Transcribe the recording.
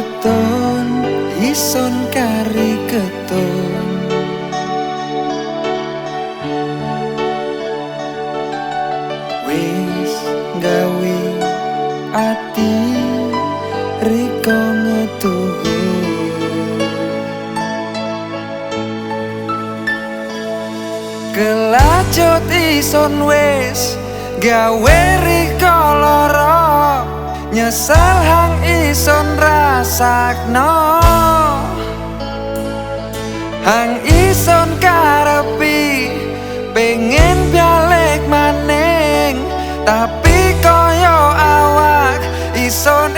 keton ison kari keton. Wis gawi ati riko ngetuhi kelacot ison wis gawe riko rasakno Hang ison karepi pengen balik maning. Tapi koyo awak ison